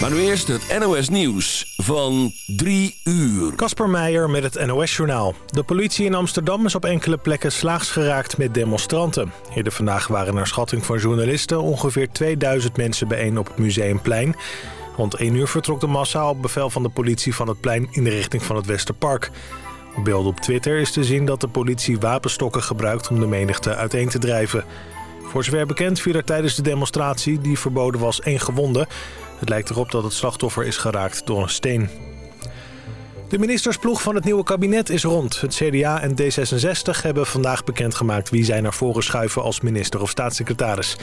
Maar nu eerst het NOS Nieuws van 3 uur. Kasper Meijer met het NOS Journaal. De politie in Amsterdam is op enkele plekken slaags geraakt met demonstranten. Eerder vandaag waren naar schatting van journalisten ongeveer 2000 mensen bijeen op het Museumplein. Rond 1 uur vertrok de massa op bevel van de politie van het plein in de richting van het Westerpark. Op beelden op Twitter is te zien dat de politie wapenstokken gebruikt om de menigte uiteen te drijven. Voor zover bekend viel er tijdens de demonstratie die verboden was één gewonde. Het lijkt erop dat het slachtoffer is geraakt door een steen. De ministersploeg van het nieuwe kabinet is rond. Het CDA en D66 hebben vandaag bekendgemaakt wie zij naar voren schuiven als minister of staatssecretaris.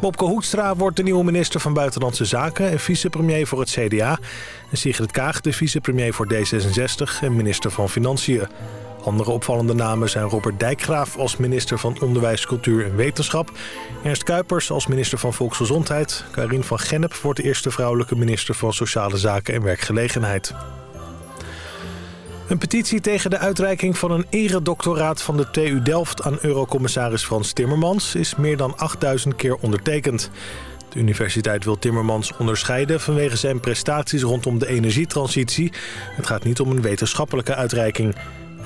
Bobke Hoekstra wordt de nieuwe minister van Buitenlandse Zaken en vicepremier voor het CDA. En Sigrid Kaag de vicepremier voor D66 en minister van Financiën. Andere opvallende namen zijn Robert Dijkgraaf als minister van Onderwijs, Cultuur en Wetenschap... Ernst Kuipers als minister van Volksgezondheid... Karin van Gennep wordt de eerste vrouwelijke minister van Sociale Zaken en Werkgelegenheid. Een petitie tegen de uitreiking van een eredoctoraat van de TU Delft... aan eurocommissaris Frans Timmermans is meer dan 8000 keer ondertekend. De universiteit wil Timmermans onderscheiden vanwege zijn prestaties rondom de energietransitie. Het gaat niet om een wetenschappelijke uitreiking...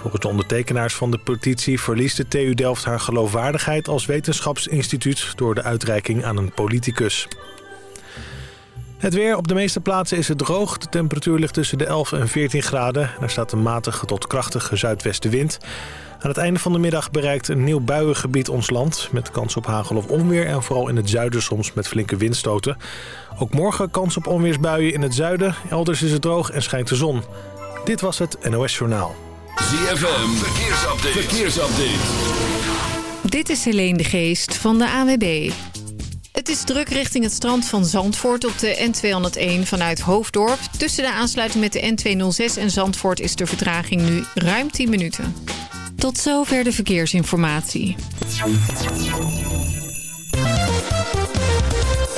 Volgens de ondertekenaars van de petitie verliest de TU Delft haar geloofwaardigheid als wetenschapsinstituut door de uitreiking aan een politicus. Het weer op de meeste plaatsen is het droog. De temperatuur ligt tussen de 11 en 14 graden. Er staat een matige tot krachtige zuidwestenwind. Aan het einde van de middag bereikt een nieuw buiengebied ons land... met kans op hagel of onweer en vooral in het zuiden soms met flinke windstoten. Ook morgen kans op onweersbuien in het zuiden. Elders is het droog en schijnt de zon. Dit was het NOS Journaal. ZFM, verkeersupdate. verkeersupdate. Dit is Helene de Geest van de AWB. Het is druk richting het strand van Zandvoort op de N201 vanuit Hoofddorp. Tussen de aansluiting met de N206 en Zandvoort is de vertraging nu ruim 10 minuten. Tot zover de verkeersinformatie.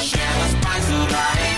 Share the spice of life.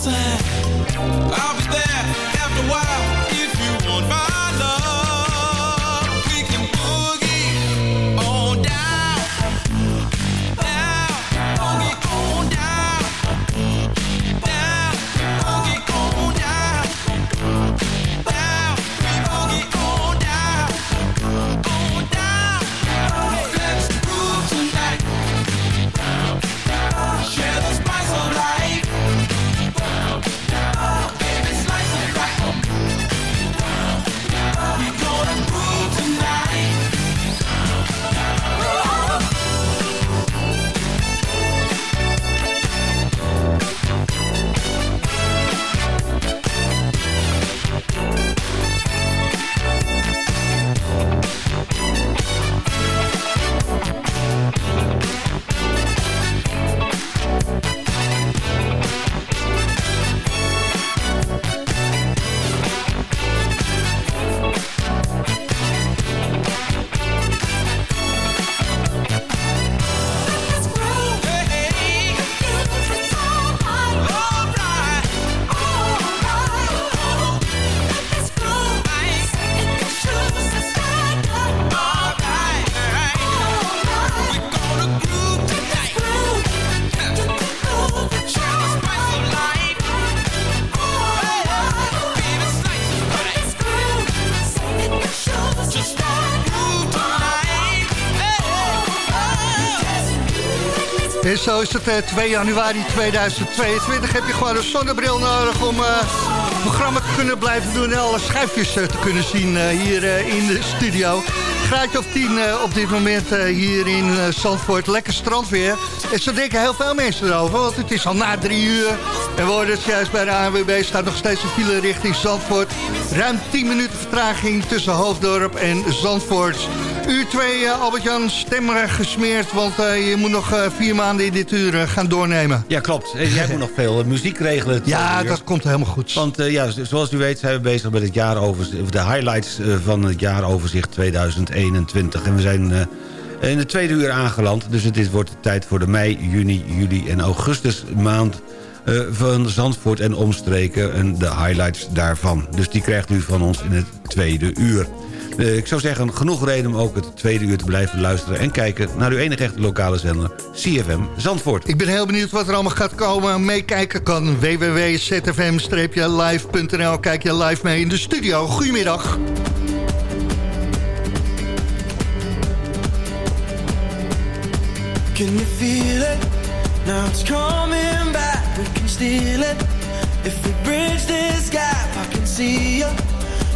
side. I'll be there after a while if you want my zo is het 2 eh, januari 2022. Heb je gewoon een zonnebril nodig om uh, het programma te kunnen blijven doen... en alle schuifjes uh, te kunnen zien hier in de studio. Graadje of 10 op dit moment hier in Zandvoort. Lekker strandweer. En zo denken heel veel mensen erover, want het is al na drie uur. En we hoorden het juist bij de ANWB, staat nog steeds een file richting Zandvoort. Ruim 10 minuten vertraging tussen Hoofddorp en Zandvoort. Uur 2, uh, Albert-Jan, stem gesmeerd, want uh, je moet nog uh, vier maanden in dit uur gaan doornemen. Ja, klopt. Jij moet nog veel muziek regelen. Ja, dat komt helemaal goed. Want ja, zoals u weet zijn we bezig met het jaaroverzicht, de highlights van het jaaroverzicht 2021. En we zijn in de tweede uur aangeland, dus het is, wordt tijd voor de mei, juni, juli en augustus maand van Zandvoort en omstreken en de highlights daarvan. Dus die krijgt u van ons in het tweede uur. Eh, ik zou zeggen, genoeg reden om ook het tweede uur te blijven luisteren... en kijken naar uw enige echte lokale zender, CFM Zandvoort. Ik ben heel benieuwd wat er allemaal gaat komen. Meekijken kan www.zfm-live.nl. Kijk je live mee in de studio. Goedemiddag. Can you feel it? Now it's coming back, we can steal it. If we bridge this gap, I can see you.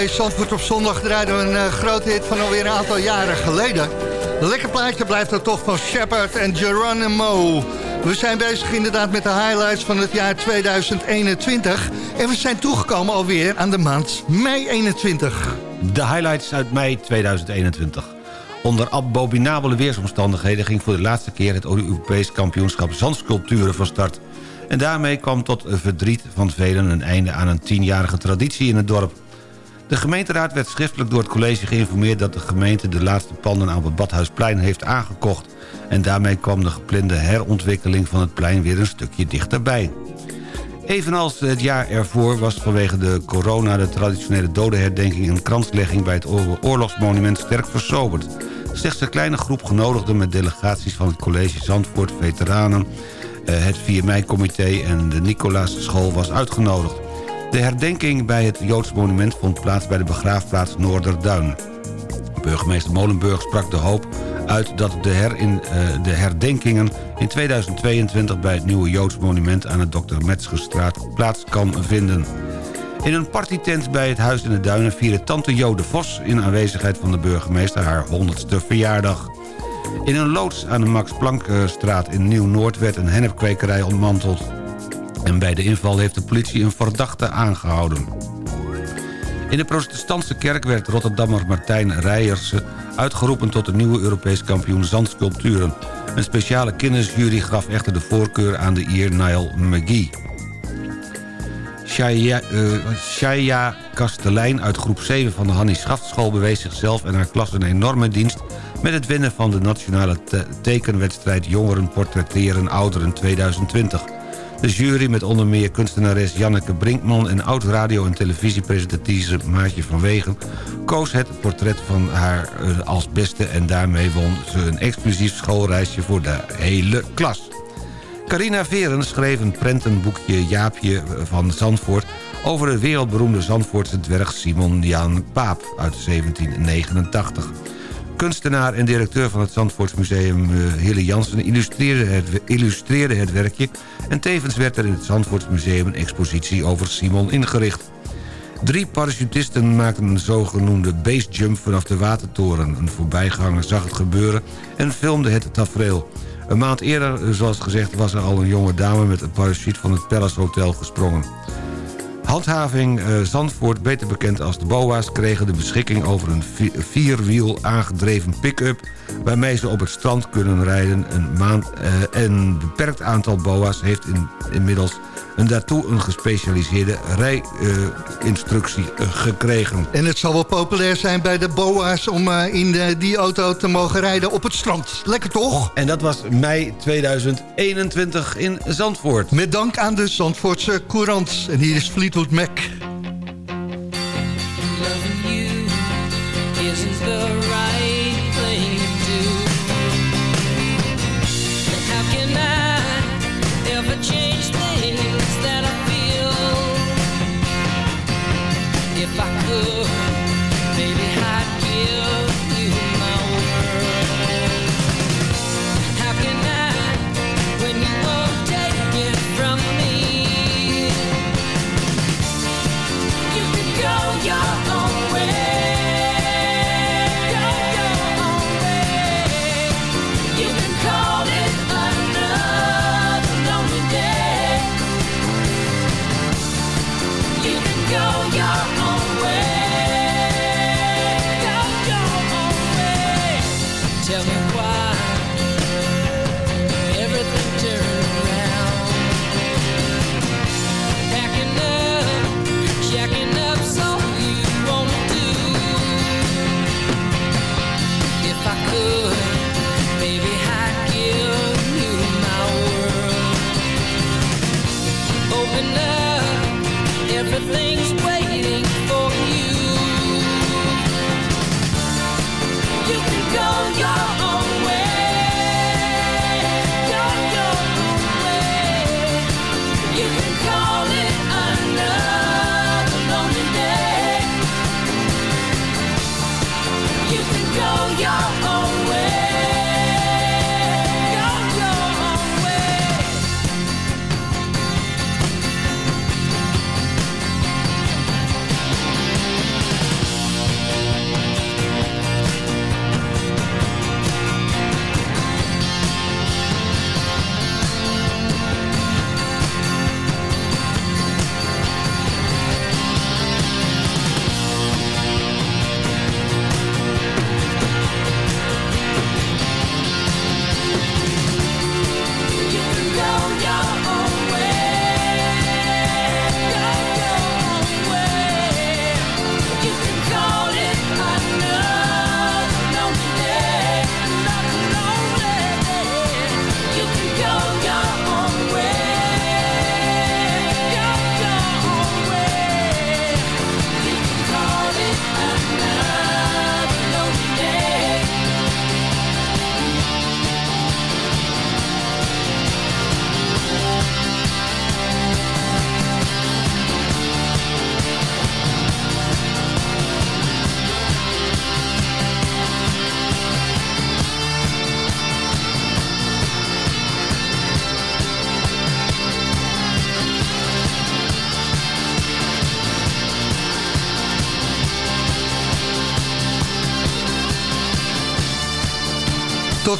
Bij Zandvoort op zondag draaiden we een uh, grote hit van alweer een aantal jaren geleden. Lekker plaatje blijft dat toch van Shepard en Geronimo. We zijn bezig inderdaad met de highlights van het jaar 2021. En we zijn toegekomen alweer aan de maand mei 21. De highlights uit mei 2021. Onder abominabele weersomstandigheden ging voor de laatste keer... het Europees kampioenschap zandsculpturen van start. En daarmee kwam tot verdriet van velen een einde aan een tienjarige traditie in het dorp. De gemeenteraad werd schriftelijk door het college geïnformeerd... dat de gemeente de laatste panden aan het Badhuisplein heeft aangekocht. En daarmee kwam de geplande herontwikkeling van het plein weer een stukje dichterbij. Evenals het jaar ervoor was vanwege de corona... de traditionele dodenherdenking en kranslegging... bij het oorlogsmonument sterk versoberd. Slechts een kleine groep genodigden met delegaties van het college Zandvoort... veteranen, eh, het 4 mei-comité en de Nicolaas School was uitgenodigd. De herdenking bij het Joods monument vond plaats bij de begraafplaats Noorderduin. Burgemeester Molenburg sprak de hoop uit dat de, herin, uh, de herdenkingen in 2022 bij het nieuwe Joods monument aan het Dr. Metzgerstraat plaats kan vinden. In een partytent bij het Huis in de Duinen vierde tante Jode Vos... in aanwezigheid van de burgemeester haar 100ste verjaardag. In een loods aan de Max Planckstraat in Nieuw-Noord werd een hennepkwekerij ontmanteld. En bij de inval heeft de politie een verdachte aangehouden. In de protestantse kerk werd Rotterdammer Martijn Rijersen... uitgeroepen tot de nieuwe Europees kampioen zandsculpturen. Een speciale kindersjury gaf echter de voorkeur aan de Ier Niall McGee. Shaya, uh, Kastelein uit groep 7 van de Hannie Schaftschool... bewees zichzelf en haar klas een enorme dienst... met het winnen van de nationale te tekenwedstrijd Jongeren Portretteren Ouderen 2020... De jury met onder meer kunstenares Janneke Brinkman... en oud-radio- en televisiepresentatrice Maatje van Wegen... koos het portret van haar eh, als beste... en daarmee won ze een exclusief schoolreisje voor de hele klas. Carina Veren schreef een prentenboekje Jaapje van Zandvoort... over de wereldberoemde Zandvoortse dwerg Simon Jan Paap uit 1789 kunstenaar en directeur van het Zandvoortsmuseum uh, Hille Jansen illustreerde het, illustreerde het werkje... en tevens werd er in het Zandvoortsmuseum een expositie over Simon ingericht. Drie parachutisten maakten een zogenoemde basejump vanaf de watertoren. Een voorbijganger zag het gebeuren en filmde het tafereel. Een maand eerder, zoals gezegd, was er al een jonge dame met een parachute van het Palace Hotel gesprongen. Handhaving uh, Zandvoort, beter bekend als de BOA's... kregen de beschikking over een vierwiel aangedreven pick-up... waarmee ze op het strand kunnen rijden. Een, maand, uh, een beperkt aantal BOA's heeft in, inmiddels en daartoe een gespecialiseerde rijinstructie uh, gekregen. En het zal wel populair zijn bij de BOA's om uh, in de, die auto te mogen rijden op het strand. Lekker toch? En dat was mei 2021 in Zandvoort. Met dank aan de Zandvoortse Courant. En hier is Fleetwood Mac.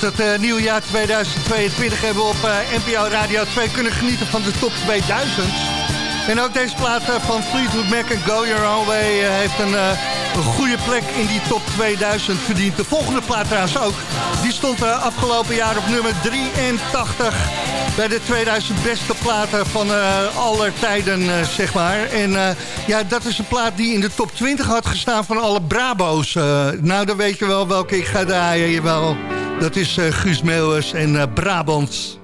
Tot het eh, nieuwjaar 2022 hebben we op eh, NPO Radio 2 kunnen genieten van de top 2000. En ook deze plaat eh, van Fleetwood Mac en Go Your Own Way heeft een, goede plek in die top 2000 verdiend. De volgende plaat trouwens ook. Die stond afgelopen jaar op nummer 83 bij de 2000 beste platen van aller tijden, zeg maar. En ja, dat is een plaat die in de top 20 had gestaan van alle Brabo's. Nou, dan weet je wel welke ik ga draaien. Jawel. Dat is eh, Guus Meeuwers en eh, Brabants.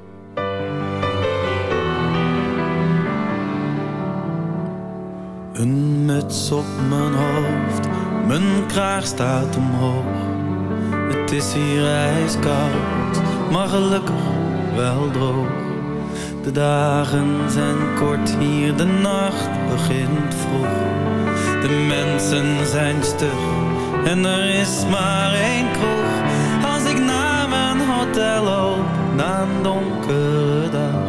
Een muts op mijn hoofd, mijn kraag staat omhoog. Het is hier ijskoud, maar gelukkig wel droog. De dagen zijn kort hier, de nacht begint vroeg. De mensen zijn stug en er is maar één kroeg. Hotel loop, na een donkere dag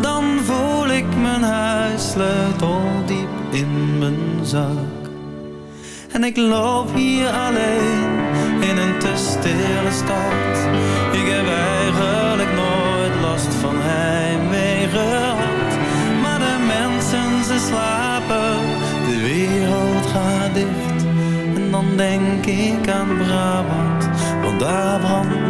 dan voel ik mijn huissleutel diep in mijn zak. En ik loop hier alleen in een te stille stad. Ik heb eigenlijk nooit last van heimwee gehad. Maar de mensen ze slapen, de wereld gaat dicht. En dan denk ik aan Brabant, want daar brandt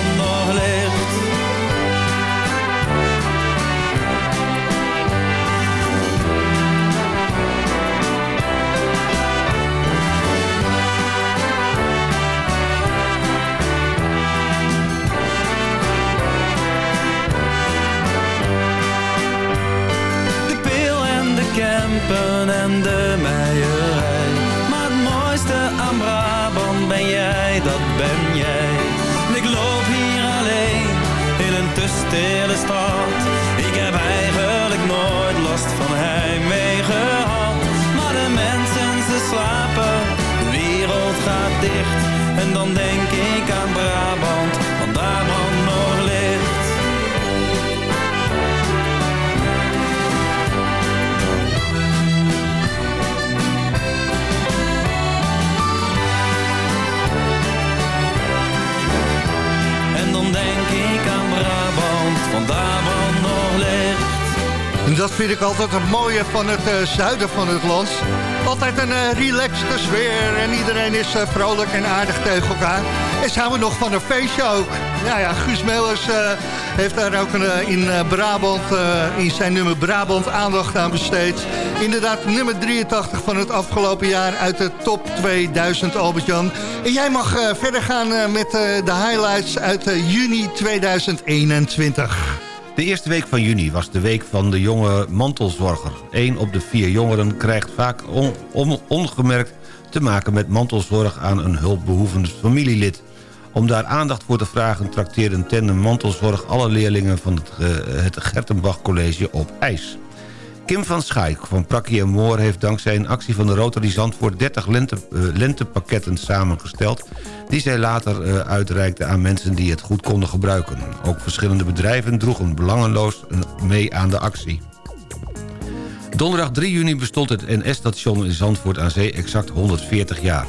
ben jij, dat ben jij. Ik loop hier alleen in een te stille stad. Ik heb eigenlijk nooit last van heimwee gehad. Maar de mensen, ze slapen, de wereld gaat dicht. En dan denk ik aan Brabant Brabant En dat vind ik altijd het mooie van het eh, zuiden van het land. Altijd een uh, relaxte sfeer en iedereen is uh, vrolijk en aardig tegen elkaar. En ze houden nog van een feestje ook. Nou ja, Guus Meulers heeft daar ook een, in Brabant, in zijn nummer Brabant aandacht aan besteed. Inderdaad, nummer 83 van het afgelopen jaar uit de top 2000, Albert-Jan. En jij mag verder gaan met de highlights uit juni 2021. De eerste week van juni was de week van de jonge mantelzorger. Eén op de vier jongeren krijgt vaak on, ongemerkt te maken met mantelzorg aan een hulpbehoevend familielid. Om daar aandacht voor te vragen trakteerde tandem mantelzorg alle leerlingen van het, uh, het Gertenbach College op ijs. Kim van Schaik van Prakkie en Moor heeft dankzij een actie van de Rotary Zandvoort 30 lente, uh, lentepakketten samengesteld die zij later uh, uitreikte aan mensen die het goed konden gebruiken. Ook verschillende bedrijven droegen belangeloos mee aan de actie. Donderdag 3 juni bestond het NS-station in Zandvoort aan Zee exact 140 jaar.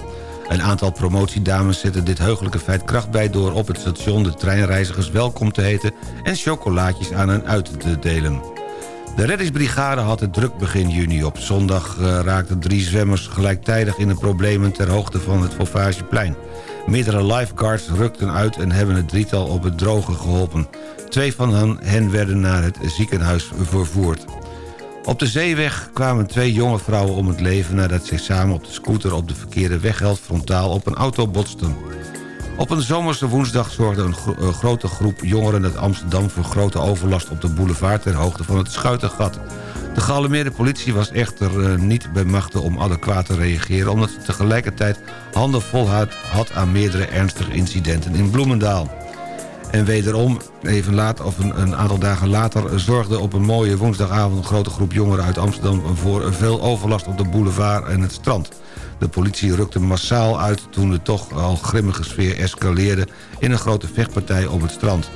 Een aantal promotiedames zetten dit heugelijke feit kracht bij... door op het station de treinreizigers welkom te heten... en chocolaatjes aan hen uit te delen. De reddingsbrigade had het druk begin juni. Op zondag uh, raakten drie zwemmers gelijktijdig in de problemen... ter hoogte van het Fauvageplein. Meerdere lifeguards rukten uit en hebben het drietal op het droge geholpen. Twee van hen werden naar het ziekenhuis vervoerd. Op de zeeweg kwamen twee jonge vrouwen om het leven... nadat zij samen op de scooter op de verkeerde wegheld frontaal op een auto botsten. Op een zomerse woensdag zorgde een, een, grote groep jongeren uit Amsterdam... voor grote overlast op de boulevard ter hoogte van het Schuitengat. De gealarmeerde politie was echter uh, niet bij machten om adequaat te reageren... omdat ze tegelijkertijd handen vol had, aan meerdere ernstige incidenten in Bloemendaal. En wederom, even laat, of een, een, aantal dagen later... zorgde op een mooie woensdagavond een grote groep jongeren uit Amsterdam... voor veel overlast op de boulevard en het strand. De politie rukte massaal uit toen de toch al grimmige sfeer escaleerde... in een grote vechtpartij op het strand.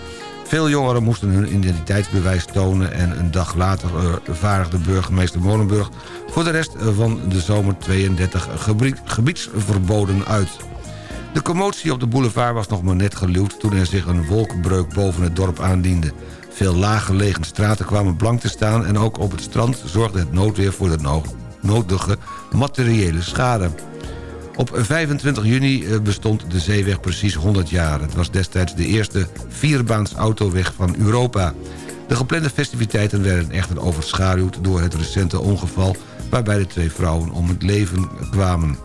Veel jongeren moesten hun identiteitsbewijs tonen... en een dag later uh, vaardigde burgemeester Molenburg... voor de rest van de zomer 32 gebiedsverboden uit. De commotie op de boulevard was nog maar net geluwd... toen er zich een wolkenbreuk boven het dorp aandiende. Veel laaggelegen straten kwamen blank te staan... en ook op het strand zorgde het noodweer voor de nodige materiële schade. Op 25 juni bestond de zeeweg precies 100 jaar. Het was destijds de eerste vierbaans autoweg van Europa. De geplande festiviteiten werden echter overschaduwd door het recente ongeval... waarbij de twee vrouwen om het leven kwamen.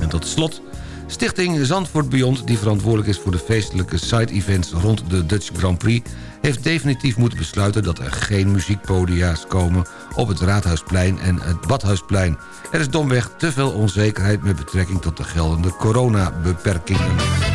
En tot slot Stichting Zandvoort Beyond, die verantwoordelijk is voor de feestelijke side-events rond de Dutch Grand Prix... heeft definitief moeten besluiten dat er geen muziekpodia's komen op het Raadhuisplein en het Badhuisplein. Er is domweg te veel onzekerheid met betrekking tot de geldende coronabeperkingen.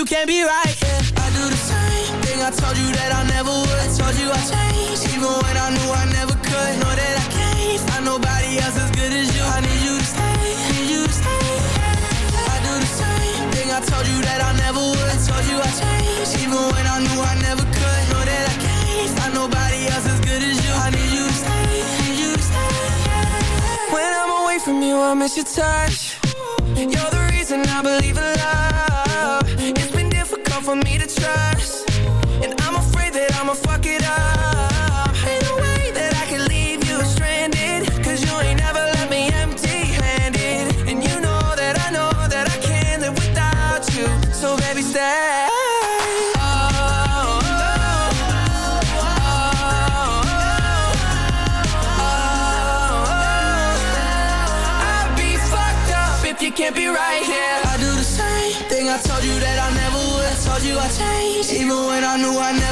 You can't be right here. I do the same thing I told you that I never would. I told you I changed, even when I knew I never could. Know that I can't find nobody else as good as you. I need you to stay, need you to stay. I do the same thing I told you that I never would. I told you I changed, even when I knew I never could. Know that I can't find nobody else as good as you. I need you to stay, need you to stay. When I'm away from you, I miss your touch. You're the reason I believe in love. For me to trust. And I'm afraid that I'ma fuck it up. Changed, even when I knew I never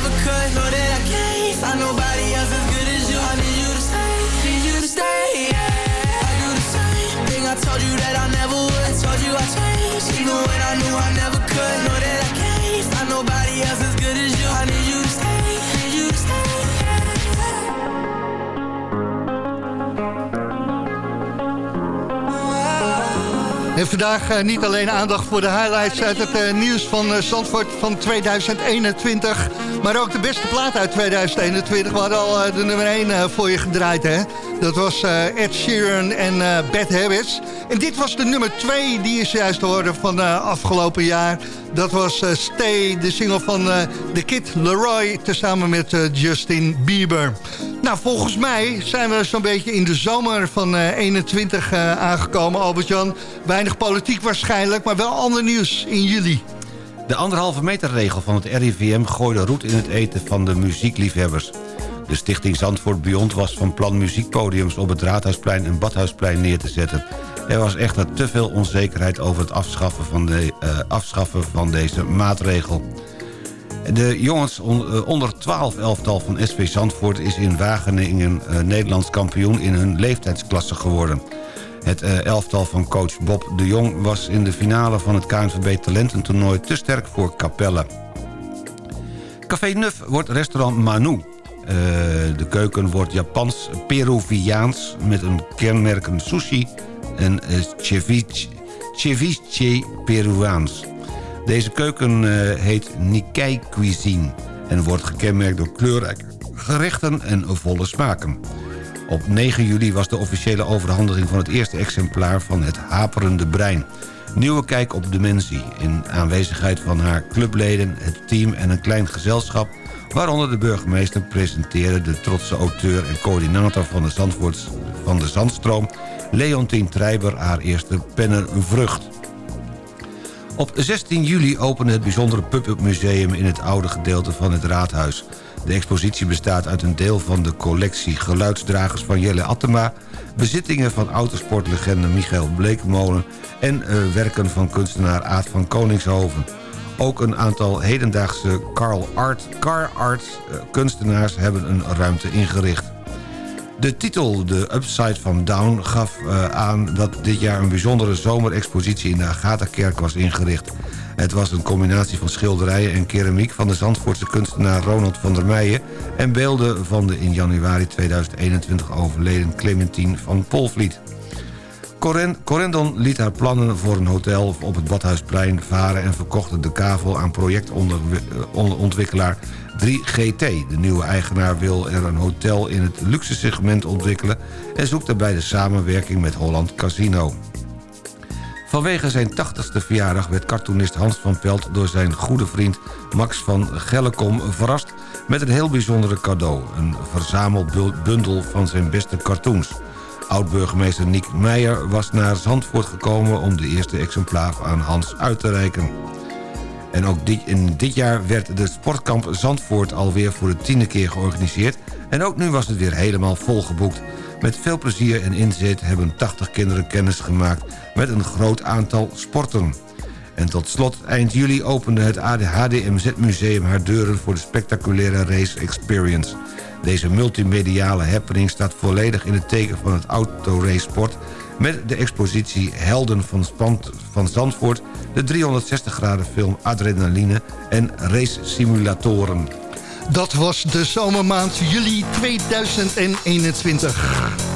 En vandaag eh, niet alleen aandacht voor de highlights uit het eh, nieuws van eh, Zandvoort van 2021... maar ook de beste plaat uit 2021. We hadden al de nummer 1 eh, voor je gedraaid, hè? Dat was Ed Sheeran en Bad Habits. En dit was de nummer 2 die is juist hoorde van eh, afgelopen jaar. Dat was Stay, de single van The Kid Leroy... tezamen met Justin Bieber. Nou, volgens mij zijn we zo'n beetje in de zomer van eh 21 eh, aangekomen, Albert-Jan. Weinig politiek waarschijnlijk, maar wel ander nieuws in juli. De anderhalve meter regel van het RIVM gooide roet in het eten van de muziekliefhebbers. De stichting Zandvoort Beyond was van plan muziekpodiums op het Raadhuisplein en Badhuisplein neer te zetten. Er was echter te veel onzekerheid over het afschaffen van, de, eh, afschaffen van deze maatregel. De jongens on- eh, onder 12 elftal van SV Zandvoort is in Wageningen eh, Nederlands kampioen in hun leeftijdsklasse geworden. Het eh, elftal van coach Bob de Jong was in de finale van het KNVB talententoernooi te sterk voor Capelle. Café Nuf wordt restaurant Manu. De keuken wordt Japans-Peruviaans met een kenmerken sushi en ceviche, ceviche Peruaans. Deze keuken eh, heet Nikkei Cuisine en wordt gekenmerkt door kleurrijke gerechten en volle smaken. Op 9 juli was de officiële overhandiging van het eerste exemplaar van het Haperende Brein. Nieuwe kijk op dementie. In aanwezigheid van haar clubleden, het team en een klein gezelschap... waaronder de burgemeester presenteerde de trotse auteur en coördinator van de, van de Zandstroom... Leontien Treiber haar eerste pennenvrucht. Op 16 juli opende het bijzondere pub-up museum in het oude gedeelte van het raadhuis. De expositie bestaat uit een deel van de collectie geluidsdragers van Jelle Attema... bezittingen van autosportlegende Michael Bleekmolen... en eh, werken van kunstenaar Aad van Koningshoven. Ook een aantal hedendaagse Carl Art, car art eh, kunstenaars hebben een ruimte ingericht. De titel, de Upside van Down, gaf eh, aan dat dit jaar een bijzondere zomerexpositie in de Agatha-kerk was ingericht. Het was een combinatie van schilderijen en keramiek van de Zandvoortse kunstenaar Ronald van der Meijen... en beelden van de in januari 2021 overleden Clementine van Polvliet. Corendon liet haar plannen voor een hotel op het Badhuisplein varen... en verkocht de kavel aan projectontwikkelaar 3GT. De nieuwe eigenaar wil er een hotel in het luxe segment ontwikkelen... en zoekt daarbij de samenwerking met Holland Casino. Vanwege zijn 80ste verjaardag werd cartoonist Hans van Pelt... door zijn goede vriend Max van Gellekom verrast met een heel bijzondere cadeau. Een verzamelbundel van zijn beste cartoons. Oud-burgemeester Niek Meijer was naar Zandvoort gekomen... om de eerste exemplaar aan Hans uit te reiken. En ook dit, in dit jaar werd de sportkamp Zandvoort alweer voor de tiende keer georganiseerd... en ook nu was het weer helemaal volgeboekt. Met veel plezier en inzet hebben 80 kinderen kennis gemaakt... met een groot aantal sporten. En tot slot, eind juli opende het HDMZ-museum haar deuren... voor de spectaculaire Race Experience. Deze multimediale happening staat volledig in het teken van het autorace-sport... met de expositie Helden van, van Zandvoort... de 360 graden film Adrenaline en race simulatoren. Dat was de zomermaand juli 2021.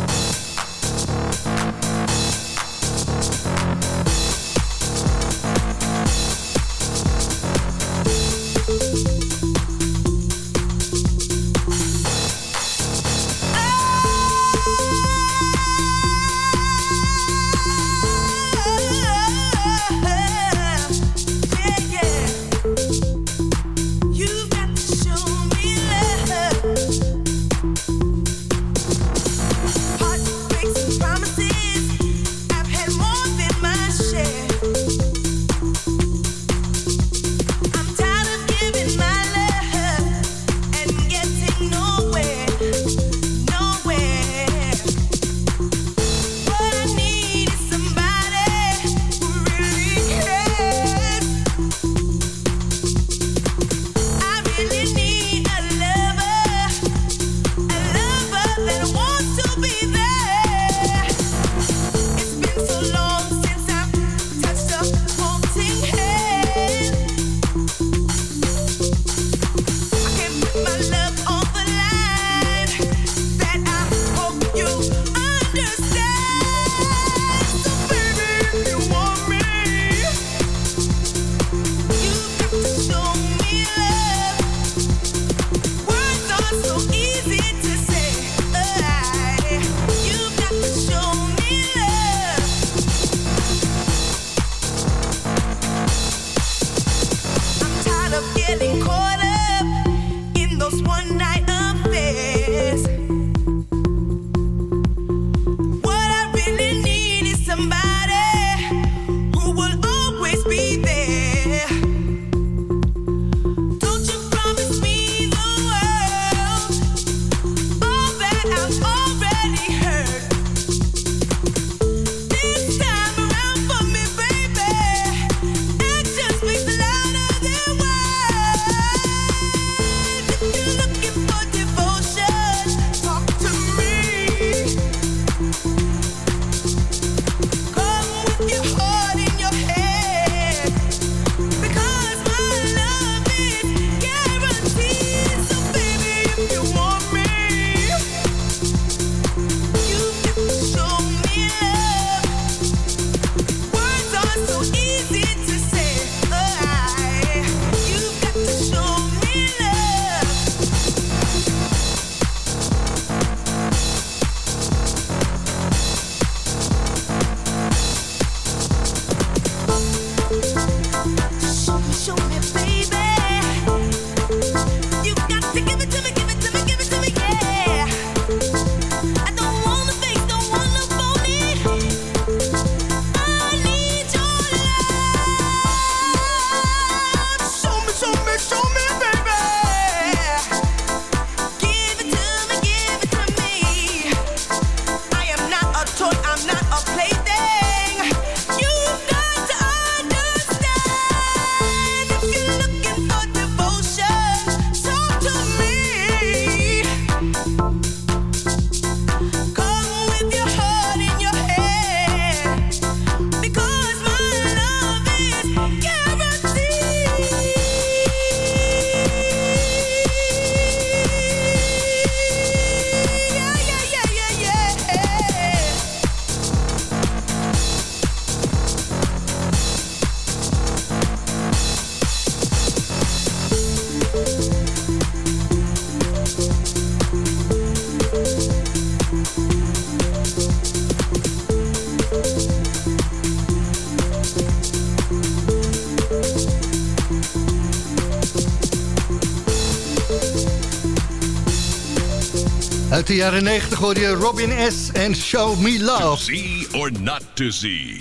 De jaren 90 hoor je Robin S. en Show Me Love. See or not to see.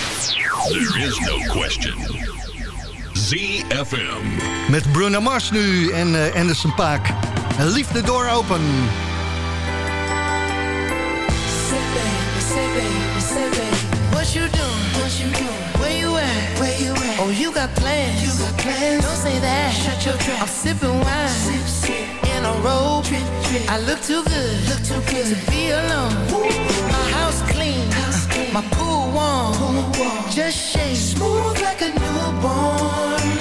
There is no question. ZFM. Met Bruno Mars nu en uh, Anderson Paak. Leave the door open. What you doing? What you doing? Where you at? Where you at? Oh, you got plans. You got plans. Don't say that. Shut your trap. I'm sipping wine. Sip, sip. In a trip. I look too good. Look too good to be alone. My house clean. My pool warm. Just shake. Smooth like a newborn.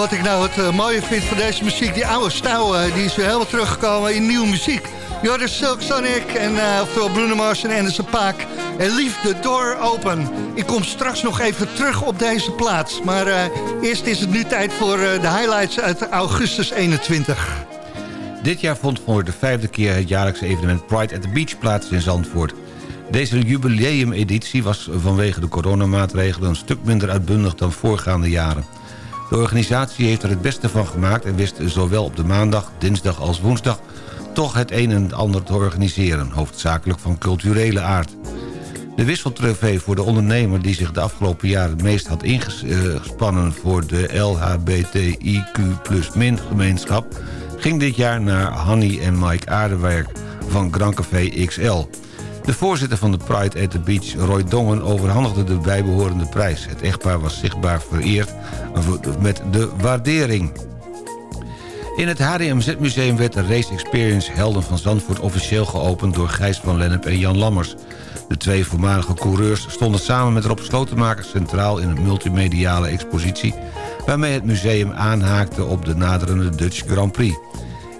Wat ik nou het eh, mooie vind van deze muziek, die oude stijl, eh, die is weer helemaal teruggekomen in nieuwe muziek. Jordan Silk Sonic en uh, oftewel Bruno Mars en Anderson Paak. En Leave the Door Open. Ik kom straks nog even terug op deze plaats. Maar eh, eerst is het nu tijd voor eh, de highlights uit augustus 21. Dit jaar vond voor de vijfde keer het jaarlijkse evenement Pride at the Beach plaats in Zandvoort. Deze jubileumeditie was vanwege de coronamaatregelen een stuk minder uitbundig dan voorgaande jaren. De organisatie heeft er het beste van gemaakt en wist zowel op de maandag, dinsdag als woensdag toch het een en ander te organiseren, hoofdzakelijk van culturele aard. De wisseltrofee voor de ondernemer die zich de afgelopen jaren het meest had ingespannen voor de LHBTIQ plus min gemeenschap ging dit jaar naar Hanny en Mike Aardewerk van Grand Café XL. De voorzitter van de Pride at the Beach, Roy Dongen, overhandigde de bijbehorende prijs. Het echtpaar was zichtbaar vereerd met de waardering. In het HDMZ-museum werd de Race Experience Helden van Zandvoort officieel geopend door Gijs van Lennep en Jan Lammers. De twee voormalige coureurs stonden samen met Rob Slotenmaker centraal in een multimediale expositie... waarmee het museum aanhaakte op de naderende Dutch Grand Prix.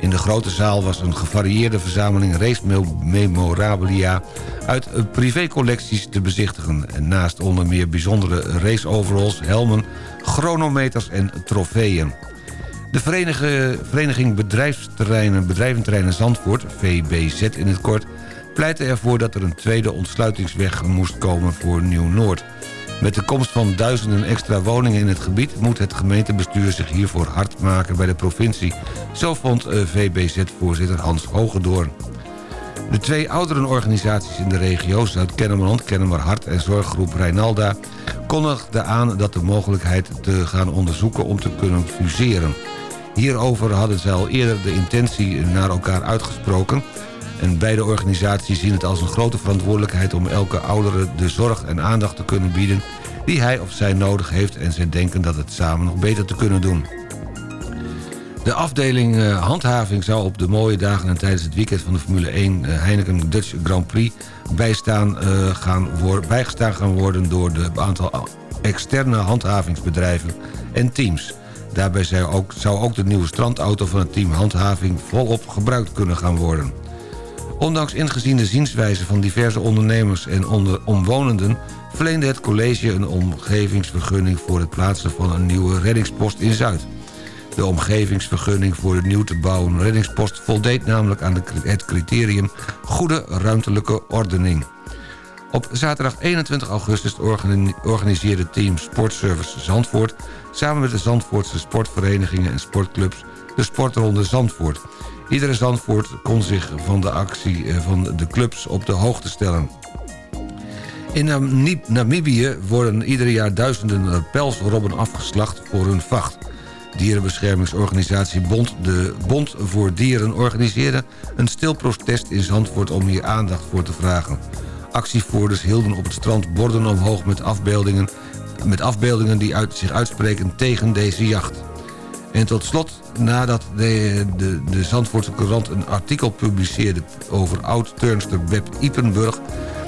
In de grote zaal was een gevarieerde verzameling race memorabilia... uit privécollecties te bezichtigen. En naast onder meer bijzondere race-overalls, helmen, chronometers en trofeeën. De Vereniging Bedrijfsterreinen, Bedrijventerreinen Zandvoort, VBZ in het kort... pleitte ervoor dat er een tweede ontsluitingsweg moest komen voor Nieuw-Noord. Met de komst van duizenden extra woningen in het gebied... moet het gemeentebestuur zich hiervoor hard maken bij de provincie. Zo vond eh, VBZ-voorzitter Hans Hogedoorn. De twee oudere organisaties in de regio, Zuid-Kennemerland, Kennemer Hart en Zorggroep Rijnalda, kondigden aan dat de mogelijkheid te gaan onderzoeken om te kunnen fuseren. Hierover hadden zij al eerder de intentie naar elkaar uitgesproken... en beide organisaties zien het als een grote verantwoordelijkheid... om elke oudere de zorg en aandacht te kunnen bieden... die hij of zij nodig heeft en zij denken dat het samen nog beter te kunnen doen. De afdeling uh, handhaving zou op de mooie dagen en tijdens het weekend van de Formule 1 uh, Heineken Dutch Grand Prix bijstaan, uh, gaan bijgestaan gaan worden door de aantal externe handhavingsbedrijven en teams. Daarbij ook, zou ook de nieuwe strandauto van het team Handhaving volop gebruikt kunnen gaan worden. Ondanks ingeziende zienswijze van diverse ondernemers en omwonenden... verleende het college een omgevingsvergunning voor het plaatsen van een nieuwe reddingspost in Zuid. De omgevingsvergunning voor de nieuw te bouwen reddingspost voldeed namelijk aan het criterium goede ruimtelijke ordening. Op zaterdag 21 augustus organiseerde team Sportservice Zandvoort... samen met de Zandvoortse sportverenigingen en sportclubs... de sportronde Zandvoort. Iedere Zandvoort kon zich van de actie eh, van de clubs op de hoogte stellen. In Namibië worden ieder jaar duizenden pelsrobben afgeslacht voor hun vacht. Dierenbeschermingsorganisatie Bond, de Bond voor Dieren organiseerde een stil protest in Zandvoort om hier aandacht voor te vragen. Actievoerders hielden op het strand borden omhoog met afbeeldingen, met afbeeldingen die uit, zich uitspreken tegen deze jacht. En tot slot, nadat de, de, de Zandvoortse Courant een artikel publiceerde... over oud-turnster Web Ipenburg...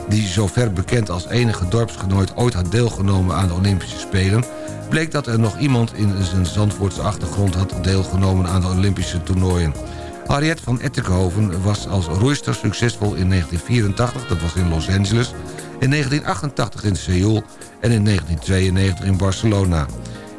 die zover bekend als enige dorpsgenoot ooit had deelgenomen aan de Olympische Spelen... bleek dat er nog iemand in zijn Zandvoortse achtergrond had deelgenomen aan de Olympische toernooien. Harriet van Ettenhoven was als roeister succesvol in 1984, dat was in Los Angeles... in 1988 in Seoul en in 1992 in Barcelona.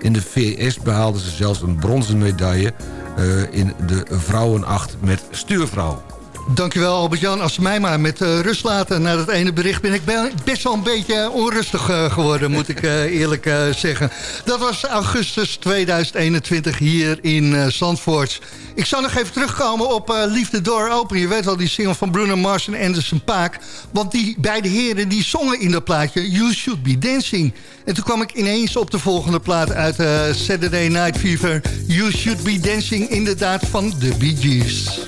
In de VS behaalde ze zelfs een bronzen medaille uh, in de vrouwenacht met stuurvrouw. Dankjewel Albert-Jan. Als ze mij maar met uh, rust laten na dat ene bericht... ben ik best wel een beetje onrustig uh, geworden, moet ik eerlijk zeggen. Dat was augustus 2021 hier in Zandvoort. Ik zal nog even terugkomen op Liefde Door Open. Je weet wel, die single van Bruno Mars en Anderson Paak. Want die beide heren die zongen in dat plaatje You Should Be Dancing. En toen kwam ik ineens op de volgende plaat uit Saturday Night Fever. You Should Be Dancing, inderdaad van de Bee Gees.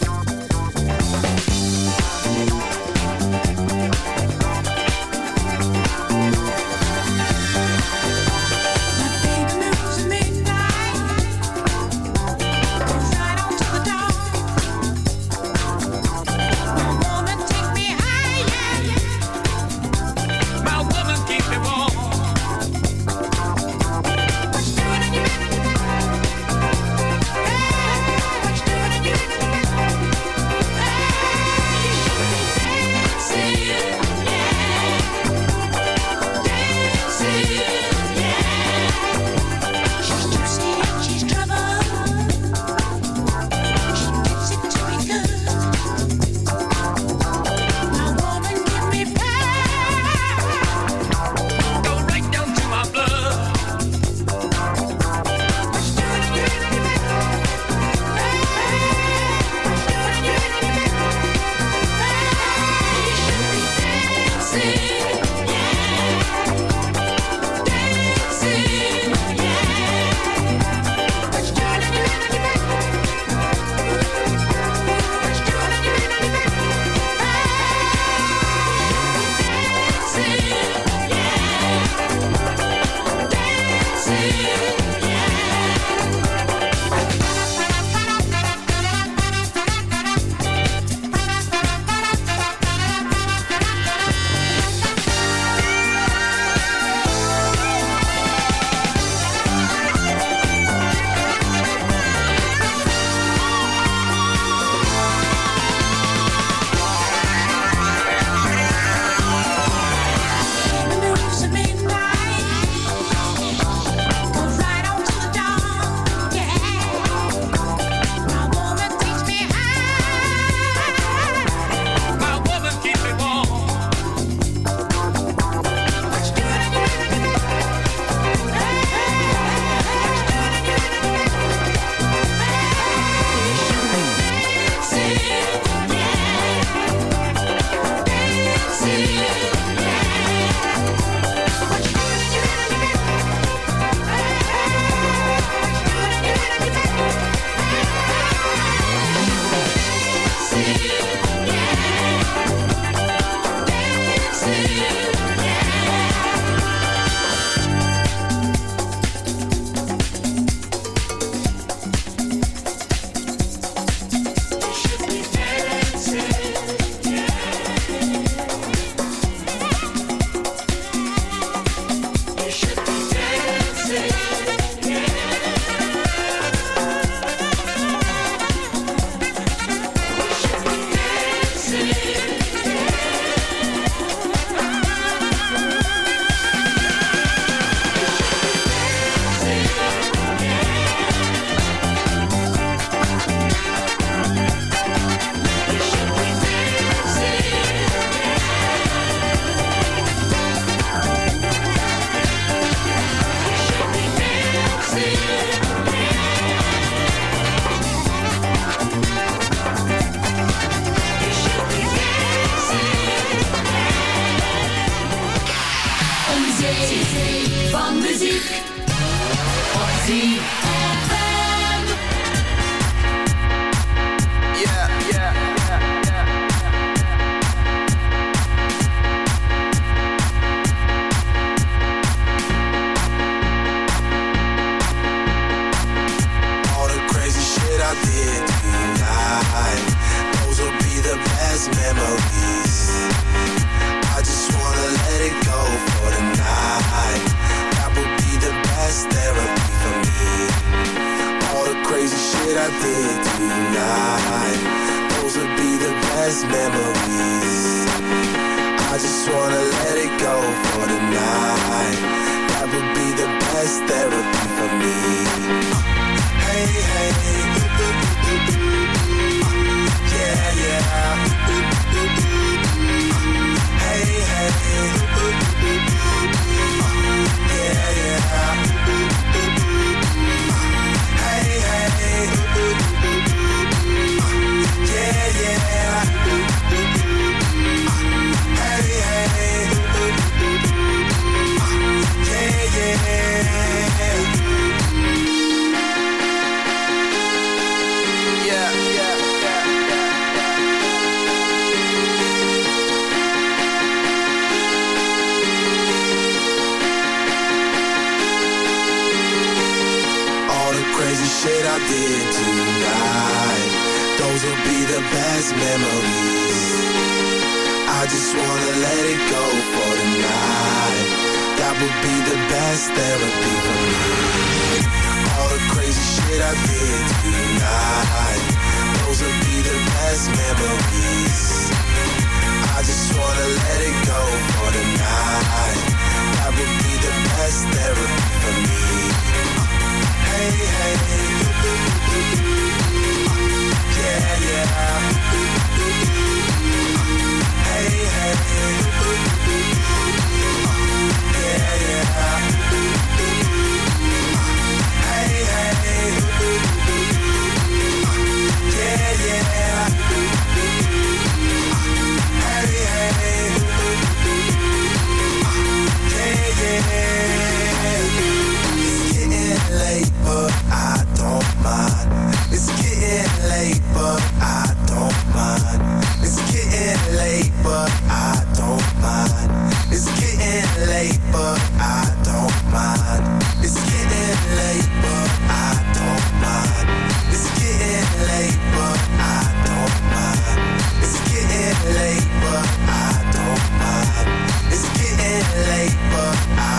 But I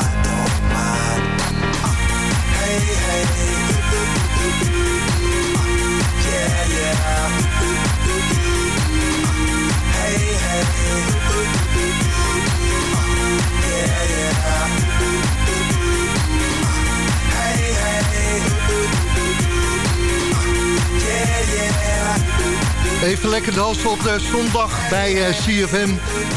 lekker dansen op zondag bij eh, CFM.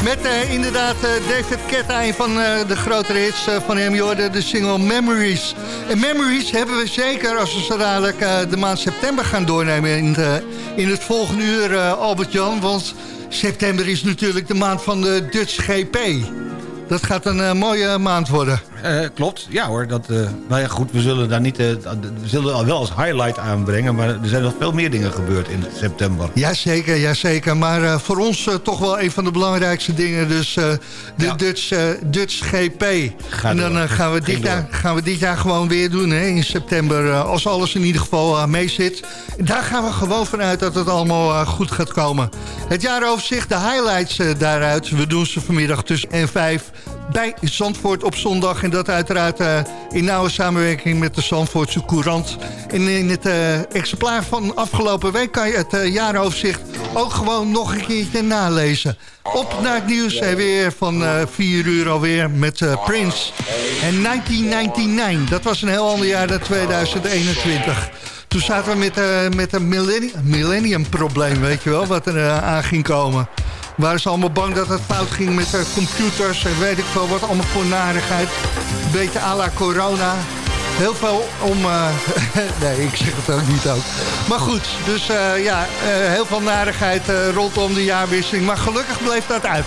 Met eh, inderdaad eh, David Ketta, een van de grotere hits van hem. Je hoorde de single Memories. En Memories hebben we zeker als we zo dadelijk de maand september gaan doornemen... in, in het volgende uur, Albert-Jan. Want september is natuurlijk de maand van de Dutch GP. Dat gaat een mooie maand worden. Eh, klopt, ja hoor. Dat, eh nou ja, goed, we zullen daar niet... eh, we zullen al wel als highlight aanbrengen... maar er zijn nog veel meer dingen gebeurd in september. Jazeker, jazeker. Maar voor ons toch wel een van de belangrijkste dingen. Dus de Ja. Dutch, Dutch GP. Ga en dan gaan, we dit jaar, gaan we dit jaar gewoon weer doen hè, in september. als alles in ieder geval mee zit. Daar gaan we gewoon vanuit dat het allemaal goed gaat komen. Het jaaroverzicht, de highlights daaruit. We doen ze vanmiddag tussen en vijf bij Zandvoort op zondag. En dat uiteraard eh, in nauwe samenwerking met de Zandvoortse Courant. En in het eh, exemplaar van afgelopen week kan je het eh, jaaroverzicht ook gewoon nog een keertje nalezen. Op naar het nieuws en weer van eh 4 uur alweer met Prince. En 1999, dat was een heel ander jaar dan 2021. Toen zaten we met, met een millennium, millennium probleem, weet je wel, wat er aan ging komen. Waren ze allemaal bang dat het fout ging met eh, computers en weet ik veel wat allemaal voor narigheid. Beetje à la corona. Heel veel om... eh, nee, ik zeg het ook niet ook. Maar goed, dus eh, ja, heel veel narigheid rondom de jaarwisseling. Maar gelukkig bleef dat uit.